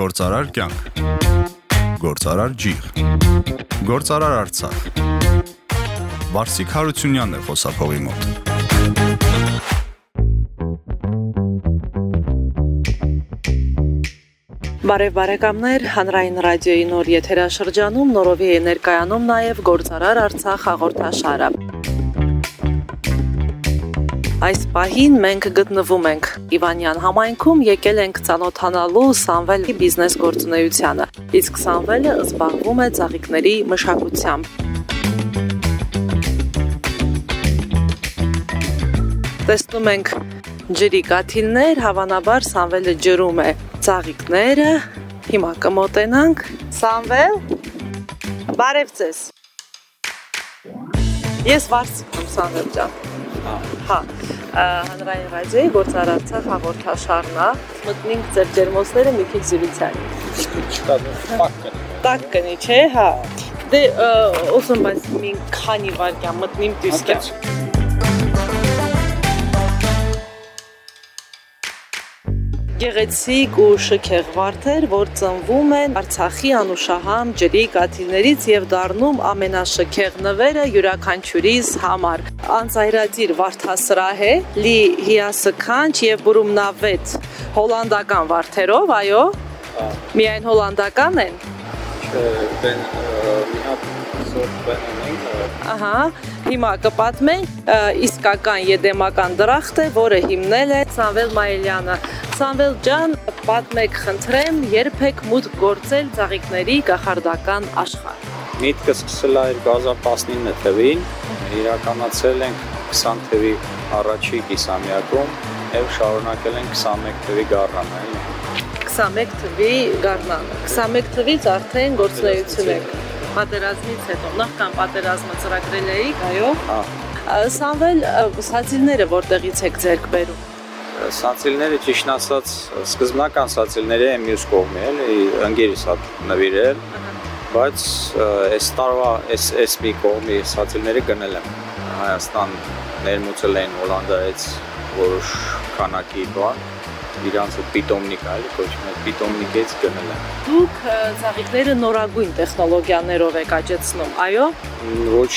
Գործարար կյանք։ Գործարար ջիղ։ Գործարար Արցախ։ Վարսիկ Հարությունյանն է խոսափողի մոտ։ Բարև բարեկամներ, հանրային ռադիոյի նոր եթերաշրջանում նորովի է ներկայանում նաև Գործարար Արցախ հաղորդաշարը։ Այս պահին մենք գտնվում ենք Իվանյան համայնքում, եկել ենք ցանոթանալու Սամվելի բիզնես գործունեությանը։ Իսկ Սամվելը զբաղվում է ծաղիկների մշակությամբ։ Տեսնում ենք ջրի կաթիլներ, հավանաբար Սամվելը ջրում է ծաղիկները։ Հիմա կմոտենանք։ Սամվել, բարև ձեզ։ Ես Վարսիկ եմ Սամվել ջան։ Հա, հանրային ռադիոյի գործարարցախ հաղորդաշարն է։ Մտնենք ձեր ջերմոցները մի քիչ կնի։ Տակ կնի, չէ, հա։ Դե ոսում բայց մի քանի վարկյա մտնիմ դիսկա։ Գեղեցիկ ու շքեղ վարդեր, որ ծնվում են Արցախի անուշահամ ջրի կաթիլներից եւ դառնում ամենաշքեղ նվերը յուրաքանչյուրիս համար։ Անցայրադիր վարդասրահ է, լի հիասքանչ եւ բուրումնավետ հոլանդական վարդերով, այո։ Միայն հոլանդական են։ Բեն մի հատ սորտ բեն ունենք։ Ահա, հիմա կպատմենք իսկական եդեմական դրախտ է, որը հիմնել է Սամվել Մայելյանը։ Սամվել ջան, պատմեք խնդրեմ, երբ եք մուտք գործել ծաղիկների կախարդական աշխարհ։ Միտքը սկսել է 2019 թվին, իրականացել ենք 20 թվի առաջի կիսամյակում եւ շարունակել ենք 21 թվի գարնանը, էլի։ 21 թվի գարնանը։ 21 թվից արդեն գործունեություն եք։ Պատերազմից հետո, նախքան պատերազմը ծրագրել էիք, այո։ Հա, Սամվել, սացիլները որտեղից եք ձերք բերում։ սացիլները ճիշտ ասած սկզբնական սացիլները մյուս կողմի, էլի, ընկերիս հատ նվիրել, բայց այս տարվա այս այս մի կողմի սացիլները գնել եմ Հայաստան ներմուծել են Հոլանդայից որոշ քանակի բան իրանց պիտոմնիկ այլ կոչում է պիտոմնիկից գնել եմ Դուք ծաղիկները նորագույն տեխնոլոգիաներով եք աճեցնում, այո։ ոչ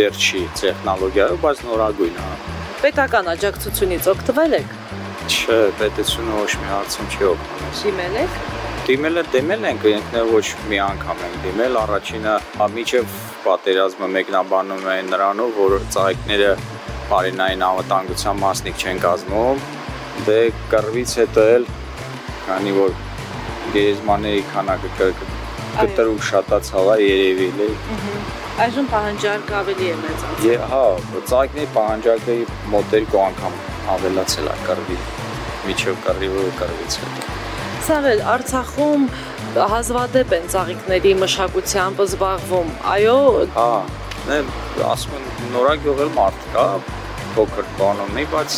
վերջի տեխնոլոգիայով, բայց նորագույն, հա։ Պետական աջակցությունից օգտվել եք։ Չէ, պետությունը ոչ մի հարցում չի օգնում։ Դիմել եք։ Դիմելը դիմել ենք, ինքն ոչ մի անգամ ենք դիմել, առաջինը միջև պատերազմը մեկնաբանում է նրանով, որ ծաղիկները բարինային անվտանգության մասնիկ չեն կազմում, դե կռվից հետո էլ քանի որ գերեզմաների քանակը կտրուկ շատացավ է երևի լի։ Այժմ պահանջարկը ավելի է մեծացել։ Է, հա, ծաղիկների պահանջարկը մոտ երկու անգամ ավելացել է կռվի միջև կռվի ու կռվից հետո։ Սավել Արցախում հազվադեպ են ծաղիկների մշակությամբ զբաղվում։ Այո, Հա, նե ասում են նորագյուղ էլ մարդ կա, փոքր բանոմի, բայց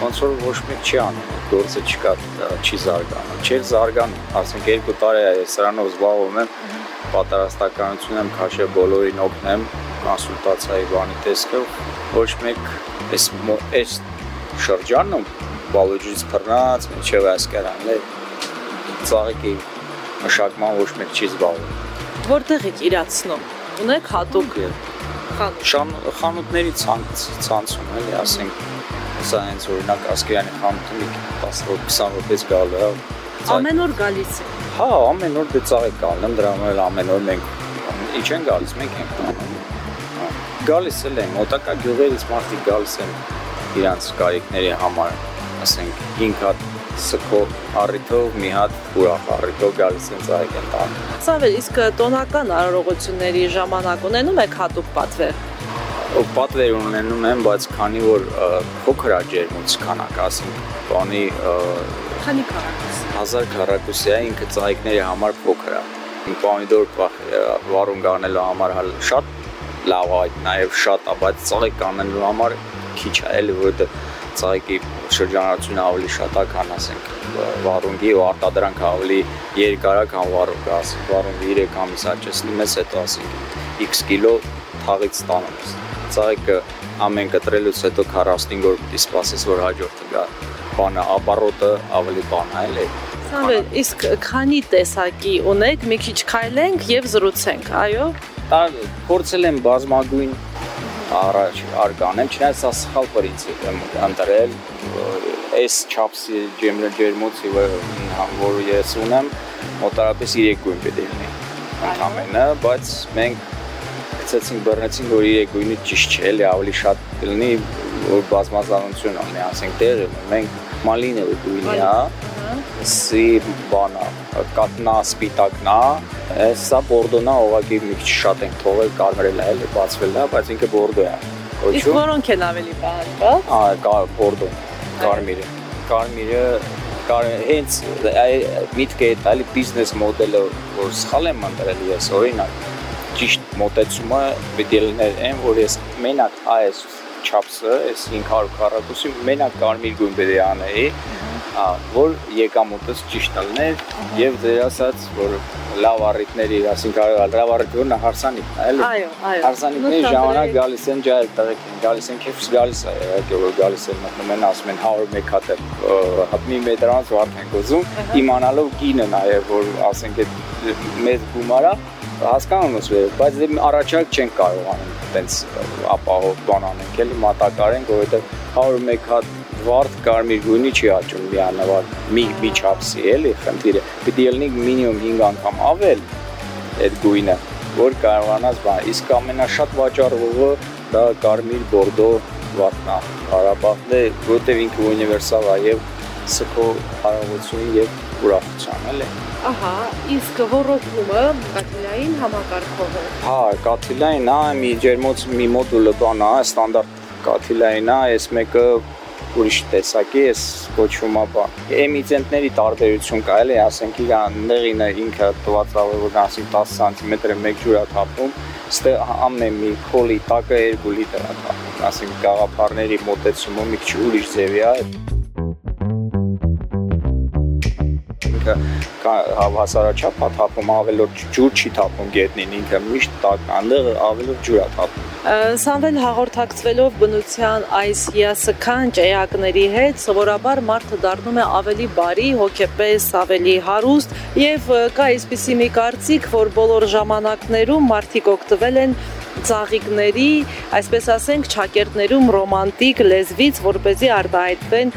ոնց որ ոչ մեկ չի անում, գործը չկա, չի զարգանում։ Չէր զարգանում, ասենք երկու տարի է ես սրանով զբաղվում եմ, պատրաստականություն եմ քաշե բոլորին օգնեմ, կոնսուլտացիայի բանի տեսքով, ոչ մեկ այս այս շրջանում բալոջից բռնած, մինչև այսկարան, լե ծաղիկի մշակման ոչ մեկ չի զբաղվում։ որտեղ եք իրացնում։ Ունեք հատուկ խանութ։ խանութների ցանց ցանցում էլի, ասենք սա հենց օրինակ Ասկերյանի խանութը մի 10 20 րոպեից գալու է։ Ամեն օր գալիս եք։ Հա, ամեն օր դե ծաղիկ գալն եմ, դրա համար ամեն օր մենք ի չեն գալիս, մենք ենք անում։ Գալիս էլ են, մոտակա գյուղերից մարդիկ գալիս են իրանց կարիքների համար, ասենք 5 հատ սքո առիթով, մի հատ ուրախ առիթով գալիս են ծաղիկ են տանում։ Սավել, իսկ տոնական արարողությունների ժամանակ ունենում եք հատուկ պատվեր։ Ու պատվեր ունենում եմ, բայց քանի որ փոքր է ջերմուց քանակ, ասենք, բանի Քանի քառակուս։ 1000 քառակուսի է ինքը ծաղիկների համար փոքր է։ Պոմիդոր վարուն կանելու համար հալ շատ լավ է, այդ նաև շատ է, բայց ծաղիկ կանելու համար քիչ է, էլի որովհետեւ ծաղիկի շրջանառությունը ավելի շատ է, քան ասենք վարունգի ու արտադրանքը ավելի երկար է, քան վարունգը, ասենք վարունգը 3 ամիս աճեցնում ես, հետո ասենք x կիլո թաղից ստանում ես։ Ծաղիկը ամեն կտրելուց հետո 45 օր պիտի սպասես, որ հաջորդը գա։ Բանը ապարոտը ավելի բան է, էլի։ Սամվել, իսկ քանի տեսակի ունեք, մի քիչ քայլենք եւ զրուցենք, այո։ Դա փորձել եմ բազմագույն առաջ արգանեմ, չնայած սա սխալ պրինցիպ եմ ընտրել, այս չափսի ջերմոցի, որ ես ունեմ, մոտարապես 3 գույն պետք է լինի ընդամենը, բայց մենք գցեցինք բռնեցինք որ 3 գույնը ճիշտ չէ, էլի ավելի շատ կլինի որ բազմազանություն ունի, ասենք տեղը մենք մալինը գույնի, հա, սի բանա, կատնա, սպիտակնա, Սա բորդոնա ուղղակի մի քիչ շատ ենք թողել, կարմրել է, էլի բացվել է, բայց ինքը բորդո է։ Իսկ որոնք են ավելի պահանջված։ Ահա, բորդո, կարմիրը։ Կարմիրը հենց միտքը է տալի բիզնես մոդելը, որ սխալ եմ ընտրել ես, օրինակ, ճիշտ մոտեցումը պետք է լիներ այն, որ ես մենակ այս չափսը, այս 500 քառակուսի մենակ կարմիր գույն պետք է անեի, որ եկամուտս ճիշտ լիներ եւ ձեր ասած որ լավ առիթների, ասինքն լավ առիթը նա հարսանիքն է, էլի։ Այո, այո։ Հարսանիքների ժամանակ գալիս են ջայլ տղեկ, գալիս են քեֆս գալիս է, եկե որ գալիս են մտնում են ասում են 101 հատ է, հապնի մետրանց վարդ են գոզում, իմանալով կինը նաեւ որ ասենք այդ մեծ գումարա հասկանում ես, բայց դե առաջարկ չեն կարող անել տենց ապահով բան անենք, էլի մատակարենք, որովհետեւ 101 հատ վարդ կարմիր գույնի չի աճում միանավար մի մի չափսի էլի խնդիրը պիտի ելնի մինիմում 5 անգամ ավել այդ գույնը որ կարողանաս բան իսկ ամենաշատ վաճառողը դա կարմիր բորդո վարդն է Ղարաբաղն է որտեղ ինքը ունիվերսալ է եւ սքո հարավություն եւ ուրախության էլի Ահա, իսկ ռոռոկումը կաթիլային համակարգով է։ Հա, կաթիլային, հա, մի ջերմոց մի մոդուլը բան է, ստանդարտ կաթիլային է, այս մեկը ուրիշ տեսակի էս կոչվում բան։ Էմիցենտների տարբերություն կա, էլի, ասենք իրան նեղինը ինքը տված որ ասենք 10 սանտիմետր մեկ ջուր է թափում, ստե ամեն մի քոլի տակը 2 լիտր է թափում, ասենք գաղափարների մոտեցումը մի քիչ ուրիշ ձևի է ինքը հավասարաչափ է թափում, ավելորդ ջուր չի թափում գետնին, ինքը միշտ տակ անդեղ ավելորդ ջուր է թափում։ Սամվել հաղորդակցվելով բնության այս հիասքանչ էակների հետ, սովորաբար մարդը դառնում է ավելի բարի, հոգեպես ավելի հարուստ եւ կա այսպիսի մի կարծիք, որ բոլոր ժամանակներում մարդիկ օգտվել են ծաղիկների, այսպես ասենք, ճակերտներում ռոմանտիկ լեզվից, որ เป զի արտահայտվեն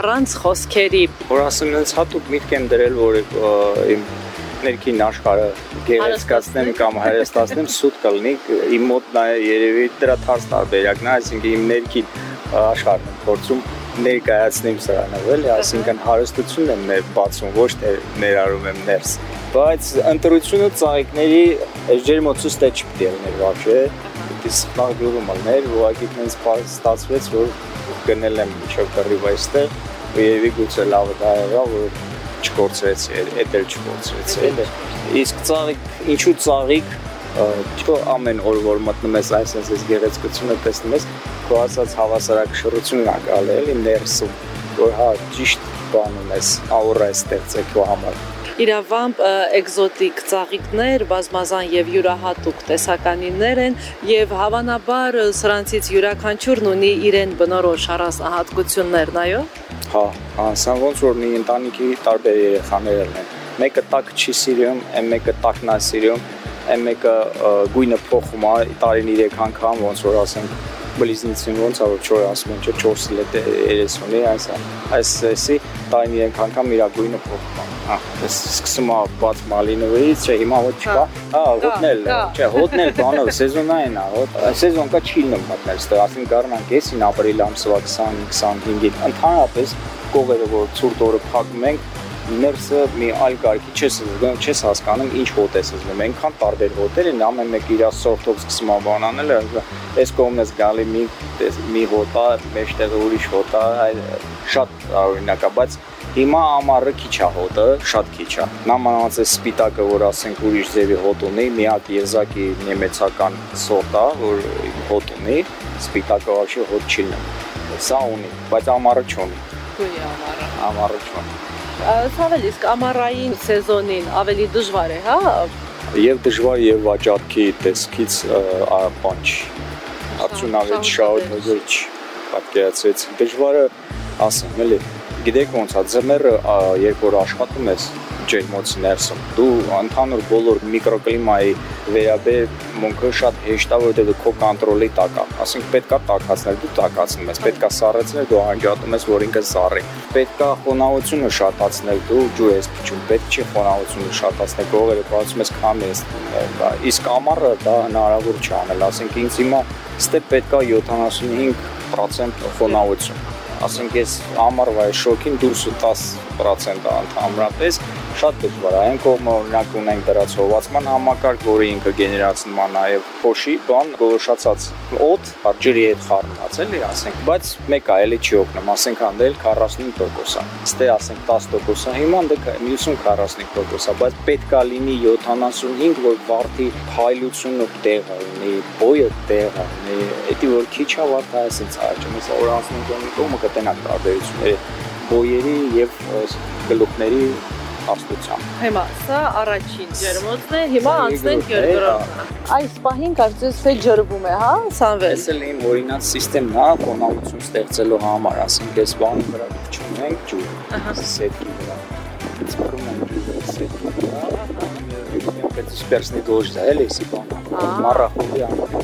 առանց խոսքերի։ Որ ասեմ, ինձ հատուկ միտք եմ դրել, որ իմ ներքին աշխարհը գեղեցկացնեմ կամ հարստացնեմ, սուտ կլինի, իմ մոտ նա երևի դրա թարս տարբերակն է, այսինքն իմ ներքին աշխարհն եմ փորձում ներկայացնեմ սրանը, էլի, այսինքն հարստությունն եմ ներ բացում, ոչ թե ներառում եմ ներս։ Բայց ընտրությունը ծաղիկների ջերմոցուց դե չպիտի լիներ բավարար է։ Պետք է սխալ գրում ալներ, ուղղակի ինձ ստացվեց, որ գնել եմ միջով կռիվ այստեղ, ու երևի գուցե լավը դա եղավ, որ չկորցրեցի, այդ էլ չկորցրեցի։ Իսկ ծաղիկ, ինչու ծաղիկ, չո ամեն օր որ մտնում ես այսպես այս գեղեցկությունը տեսնում ես, քո ասած հավասարակշռությունն է գալի էլի ներսում, որ հա ճիշտ բանում ես, աուրա է ստեղծել քո համար իրավամբ էկզոտիկ ծաղիկներ, բազմազան եւ յուրահատուկ տեսականիներ են եւ հավանաբար սրանցից յուրաքանչյուրն ունի իրեն բնորոշ առանձնահատկություններն, այո։ Հա, հա, սա ոնց որ մի ընտանիքի տարբեր երեխաներ են։ Մեկը տակ չի սիրում, այն մեկը տակն է սիրում, այն մեկը գույնը փոխում է տարին 3 անգամ, ոնց որ ասենք բլիզնիցին ոնց է որ 4 ասում են, 4 լետ 30-ի, այս այս էսի տարին 3 անգամ իր գույնը փոխում է։ Հա, ես սկսում եմ բաց մալինովից, չէ, հիմա հոտ չկա։ Հա, հոտնել, չէ, հոտնել բանով սեզոնային է, հոտ։ Սեզոն կա չի լինում մտնել, ստեղ ասին գարնանք էսին ապրիլ ամսվա 20-25-ին։ Ընդհանրապես կողերը որ ցուրտ օրը փակում ենք, ներսը մի այլ կարգի չես զգում, չես հասկանում ինչ հոտ ես զգում։ Այնքան տարբեր հոտեր են, ամեն մեկ իր սորտով սկսում ան անել, այս կողմն ես գալի մի մի հոտա, մեջտեղը ուրիշ հոտա, շատ օրինակ է, բայց Հիմա ամառը քիչ է հոտը, շատ քիչ է։ Նամանած է սպիտակը, որ ասենք ուրիշ ձևի հոտ ունի, միակ եզակի նեմեցական սորտ է, որ հոտ ունի, սպիտակը вообще հոտ չի լինում։ Սա ունի, բայց ամառը չունի։ Քույր ամառը։ Ամառը չունի։ Ցավել իսկ ամառային սեզոնին ավելի դժվար է, հա? Եվ դժվար եւ վաճառքի տեսքից բան չի։ Արդյունավետ շահոտ նույնիսկ պատկերացրեց։ Դժվարը ասեմ, էլի գիտեք ոնց է ձմեռը երբ որ աշխատում ես ջերմոցի ներսում դու ընդհանուր բոլոր միկրոկլիմայի վերաբերմունքը շատ հեշտ է որովհետեւ քո կոնտրոլի տակ է ասենք պետքա տակածնել դու տակածնում ես պետքա սառեցնել դու անջատում ես որ ինքը սառի պետքա խոնավությունը շատացնել դու ջուր ես փչում պետք չի խոնավությունը շատացնել գողերը բացում ես քամի ես իսկ ամառը դա հնարավոր չի անել ասենք ինձ հիմա ստե պետքա 75% խոնավություն ասենք ես ամառվա շոկին դուրս 10% ընդհանրապես շատ դժվար է։ Այն կողմը օրինակ ունենք դրած հովացման համակարգ, որը ինքը գեներացնում է նաև փոշի, բան, գողոշացած օդ, ջրի հետ խառնած էլի, ասենք, բայց մեկը էլի չի օգնում, ասենք անդել 45% է։ Ստե ասենք 10% է, հիմա դե մյուսում 45% է, բայց պետքա լինի 75, որ վարդի փայլությունը տեղը ունի, բոյը տեղը ունի, էդի որ քիչ է վարդը, այսինքն աճում է, օրացնում կողմը կտենակ տարբերությունները բոյերի եւ գլուխների հաստությամբ։ Հիմա սա առաջին ջերմոցն է, հիմա անցնենք երկրորդը։ Այս պահին կարծես թե ջրվում է, հա, Սամվել։ Էս էլ իմ օրինաց համակարգն է, կոնալություն ստեղծելու համար, ասենք ես բանի վրա չունենք ջուր։ Ահա։ Սետի վրա։ Ծառում ենք ջուրը սետի վրա։ Պետք է սպերսնի դոշ դա էլի սի բան։ Մարախուլի ամեն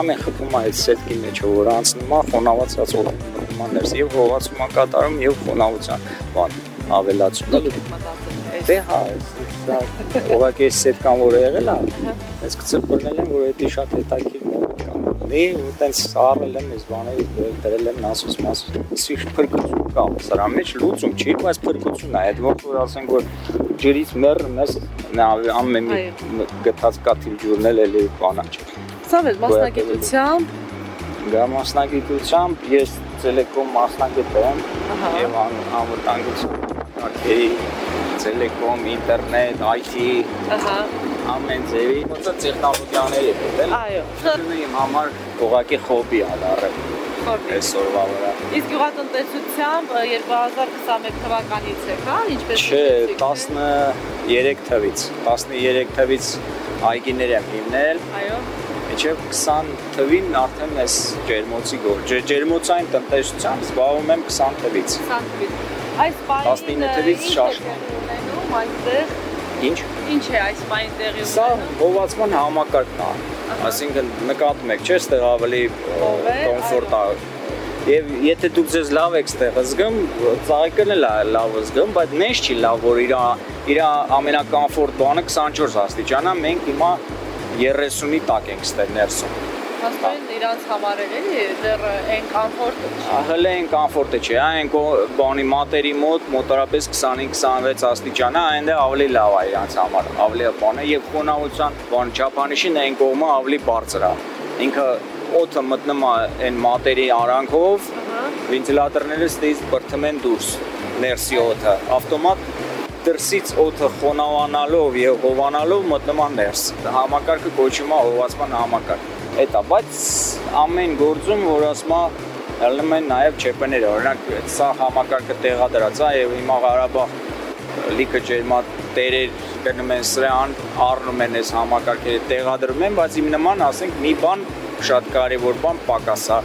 ամեն խփում է այդ սետքի մեջ որ անցնում է խոնավացած օդմաններս եւ հողացում կատարում եւ խոնավության բան ավելացում։ Դե հա, դա ուղղակի սետկան որ եղել է, ես գցել բռնել եմ, որ դա շատ հետաքրքիր մոտ Դե ու տենց սարել եմ ես բաների դրել եմ ասուս մաս սիշ փրկություն կա սրա մեջ լուծում չի բայց փրկություն է այդ ոնց որ ասենք որ ջրից մեռը մեզ ամեն մի գտած կաթիլ ջուրն էլ էլի բանա չէ Սավել մասնագիտությամբ գա մասնագիտությամբ ես տելեկոմ մասնագետ եմ եւ անվտանգություն կարգերի, տելեկոմ, ինտերնետ, IT, ահա, ամեն ձևի ոնց է տեխնոլոգիաների հետ, էլ։ Այո։ Իմ համար ուղղակի հոբի ա դառել այսօրվա վրա։ Իսկ գյուղատնտեսությամբ 2021 թվականից եք, հա, ինչպես Չէ, 13 թվից, 13 թվից այգիներ եմ հիմնել։ Այո Մինչև 20 թվին արդեն ես ջերմոցի գոր։ Ջերմոցային տնտեսությամբ զբաղվում եմ 20 թվից։ 20 թվից։ Այս պահին 19 թվից շարժվում ունենում այնտեղ։ Ինչ։ Ինչ է այս պահին տեղի ունենում։ Սա հովացման համակարգն է։ Այսինքն նկատում եք, չէ՞, այստեղ ավելի կոմֆորտ է Եվ եթե դուք ձեզ լավ եք ստեղ զգում, ծաղիկն էլ լավ զգում, բայց նես չի լավ, որ իր իր ամենակոմֆորտ բանը 24 աստիճան է, մենք հիմա 30-ի տակ ենք ստեղ ներսում հաստատեն իրանց համար էլի դեռ այն կոմֆորտը չի։ Հələ այն կոմֆորտը չի, այն բանի մատերի մոտ մոտարապես 25-26 աստիճան է, այնտեղ ավելի լավ է իրանց համար, ավելի բանը եւ խոնավության բան չափանիշին այն կողմը ավելի բարձր է։ Ինքը օդը մտնում է այն մատերի արանքով, վենտիլատորները ստից բրթում են դուրս ներսի օդը, ավտոմատ դրսից օդը խոնավանալով եւ հովանալով մտնում է ներս։ Համակարգը կոչվում է հովացման համակարգ էտա, բայց ամեն գործում, որ ասма ելնում են նաև ՉՊ-ները, օրինակ սա համակարգը տեղադրած է եւ հիմա Ղարաբաղ լիքը ջերմատերեր գնում են սրան, առնում են այս համակարգերը, տեղադրում են, բայց իմ նման ասենք մի բան շատ կարևոր բան պակաս է։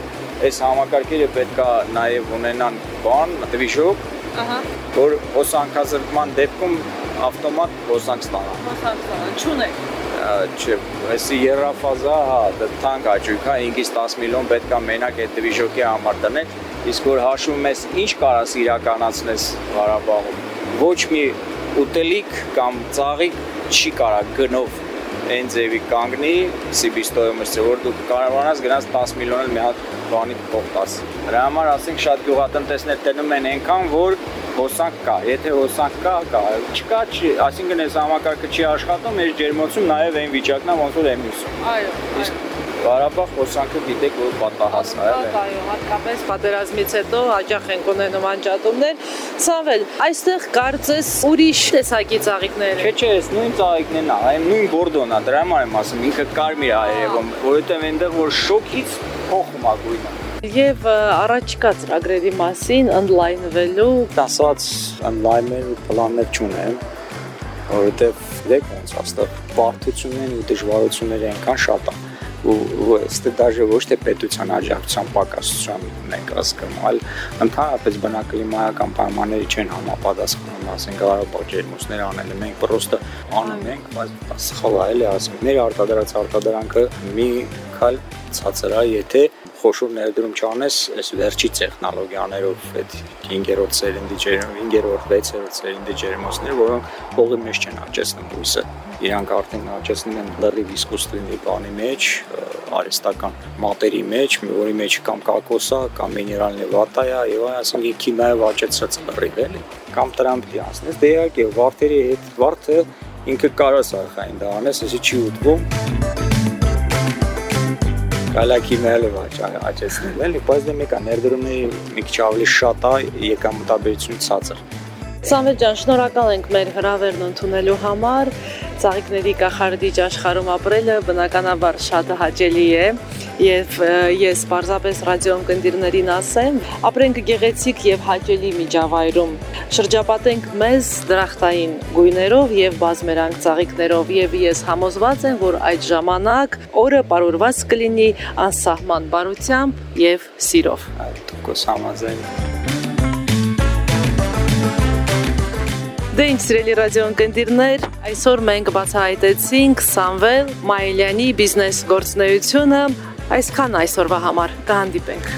Այս համակարգերը պետքա նաև ունենան բան, դվիժոկ, ահա, որ հոսանքազրկման դեպքում ավտոմատ հոսանք ստանա։ Հոսանք ստանա, չունեք չէ, այսի երրաֆազա, հա, դա թանկ աճույք, հա, 5-ից 10 միլիոն պետքա մենակ այդ դվիժոկի համար դնել, իսկ որ հաշվում ես ինչ կարաս իրականացնես Ղարաբաղում, ոչ մի ուտելիք կամ ծաղիկ չի կարա գնով այն ձևի կանգնի Սիբիստոյում է որ դու կարողանաս գնաս 10 միլիոն էլ մի հատ բանի փոխտաս։ Դրա համար ասենք շատ գյուղատնտեսներ տենում են այնքան, որ հոսանք կա, եթե հոսանք կա, կա, չկա, չի, այսինքն այս համակարգը չի աշխատում, այս ջերմոցում նաև այն վիճակն է, ոնց որ էմիսում։ Այո։ Իսկ Ղարաբաղ հոսանքը գիտեք որ պատահած է, այո։ հատկապես պատերազմից հետո հաջող են ունենում անջատումներ։ Սավել, այստեղ կարծես ուրիշ տեսակի ծաղիկներ են։ Չէ, չէ, այս նույն ծաղիկներն է, այն նույն բորդոն է, դրա համար եմ ասում, ինքը կարմիր է երևում, որովհետև այնտեղ որ շոկից փոխում է գույնը եւ առաջկա ծրագրերի մասին ընդլայնվելու ասած ընդլայնելու պլաններ չունեմ որովհետեւ դեք ոնց աստեղ բարդություններն ու դժվարությունները այնքան շատ են ու ստե դաժե ոչ թե պետության աջակցության պակասության ենք հասկանում, այլ ընդհանրապես բնակլիմայական պայմանների չեն համապատասխանում, ասենք Ղարաբաղ ջերմոցներ անելը մենք պրոստը անում ենք, բայց սխալ է, էլի ասենք, մեր արտադրած արտադրանքը մի քալ ցածր է, եթե խոշոր ներդրում չանես այս վերջի տեխնոլոգիաներով այդ 5-րդ սերնդի ջերմ 5-րդ 6-րդ սերնդի ջերմոցները, որոնք փողի մեջ չեն աճեցնում բույսը։ Իրանք արդեն աճեցնում են լրիվ իսկուստրինի բանի մեջ, արհեստական մատերի մեջ, որի մեջ կամ կակոսա, կամ միներալնի վատայա, եւ այսինքն քիմիայով աճեցրած լրիվ էլի։ Կամ դրան պիտի ասնես, դե իհարկե վարդերի հետ վարդը ինքը կարա սարխային դա անես, այսի չի ուտվում Գալակի մելը աճեցնել էլի, բայց դե մեկա ներդրումների մի քիչ ավելի շատ է եկամտաբերություն ցածր։ Սամվել ջան, շնորհակալ ենք մեր հրավերն ընդունելու համար ծաղիկների կախարդիչ աշխարհում ապրելը բնականաբար շատ հաճելի է եւ ես պարզապես ռադիոյում կնդիրներին ասեմ, ապրենք գեղեցիկ եւ հաճելի միջավայրում։ Շրջապատենք մեզ դրախտային գույներով եւ բազմերանգ ծաղիկներով եւ ես համոզված եմ, որ այդ ժամանակ օրը ապարուրված կլինի անսահման բարությամբ եւ սիրով։ Այդ դուք համաձայն Դե ինչ սիրելի ռադիո ընկերներ, այսօր մենք բացահայտեցինք Սամվել Մայլյանի բիզնես գործնեությունը։ Այսքան այսօրվա համար կհանդիպենք։